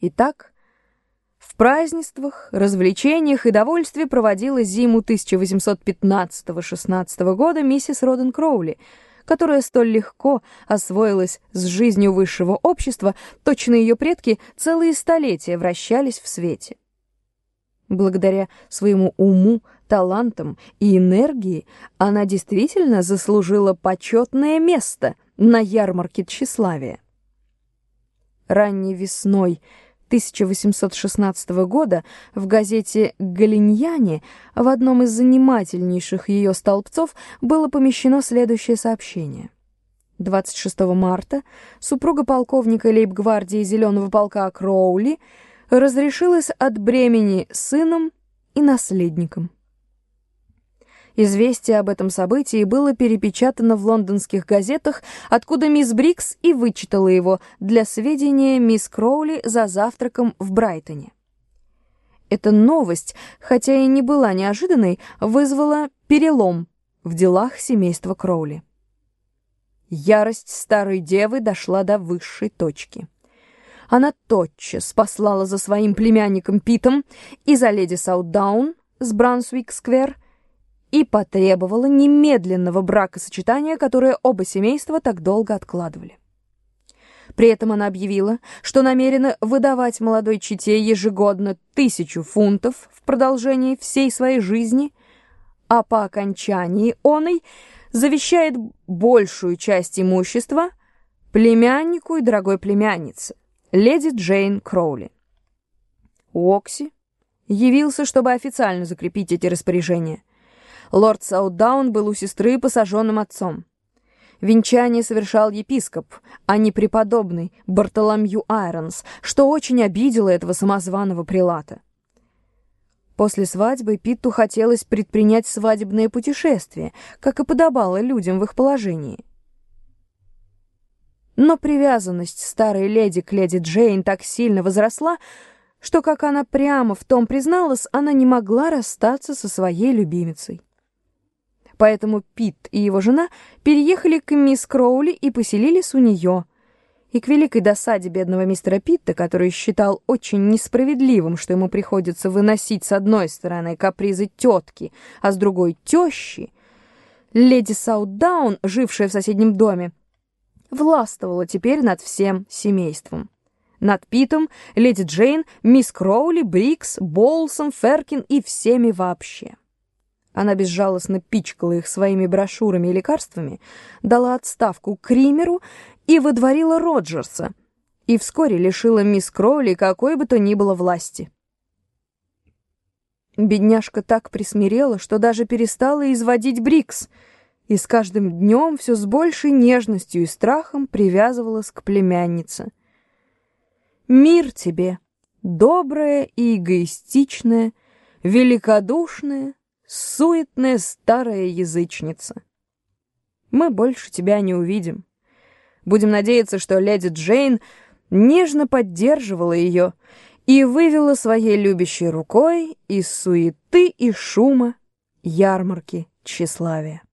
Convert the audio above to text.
Итак, в празднествах, развлечениях и довольстве проводила зиму 1815-16 года миссис Роден Кроули, которая столь легко освоилась с жизнью высшего общества, точно ее предки целые столетия вращались в свете. Благодаря своему уму, талантам и энергии она действительно заслужила почетное место на ярмарке тщеславия. Ранней весной 1816 года в газете «Галиньяне» в одном из занимательнейших ее столбцов было помещено следующее сообщение. 26 марта супруга полковника лейб-гвардии Зеленого полка Кроули разрешилась от бремени сыном и наследником. Известие об этом событии было перепечатано в лондонских газетах, откуда мисс Брикс и вычитала его для сведения мисс Кроули за завтраком в Брайтоне. Эта новость, хотя и не была неожиданной, вызвала перелом в делах семейства Кроули. Ярость старой девы дошла до высшей точки. Она тотчас послала за своим племянником Питом и за леди Саутдаун с Брансуик-сквер и потребовала немедленного бракосочетания, которое оба семейства так долго откладывали. При этом она объявила, что намерена выдавать молодой чете ежегодно тысячу фунтов в продолжении всей своей жизни, а по окончании оной завещает большую часть имущества племяннику и дорогой племяннице, леди Джейн Кроули. Уокси явился, чтобы официально закрепить эти распоряжения. Лорд Саудаун был у сестры посаженным отцом. Венчание совершал епископ, а не преподобный Бартоломью Айронс, что очень обидело этого самозваного прилата. После свадьбы Питту хотелось предпринять свадебное путешествие, как и подобало людям в их положении. Но привязанность старой леди к леди Джейн так сильно возросла, что, как она прямо в том призналась, она не могла расстаться со своей любимицей. Поэтому Пит и его жена переехали к мисс Кроули и поселились у нее. И к великой досаде бедного мистера Питта, который считал очень несправедливым, что ему приходится выносить с одной стороны капризы тетки, а с другой тещи, леди Саутдаун, жившая в соседнем доме, властвовала теперь над всем семейством. Над Питом, леди Джейн, мисс Кроули, Брикс, Болсом, Феркин и всеми вообще. Она безжалостно пичкала их своими брошюрами и лекарствами, дала отставку Кримеру и выдворила Роджерса, и вскоре лишила мисс Кроули какой бы то ни было власти. Бедняжка так присмирела, что даже перестала изводить Брикс, и с каждым днем все с большей нежностью и страхом привязывалась к племяннице. «Мир тебе, добрая и эгоистичная, великодушная, суетная старая язычница. Мы больше тебя не увидим. Будем надеяться, что леди Джейн нежно поддерживала ее и вывела своей любящей рукой из суеты и шума ярмарки тщеславия.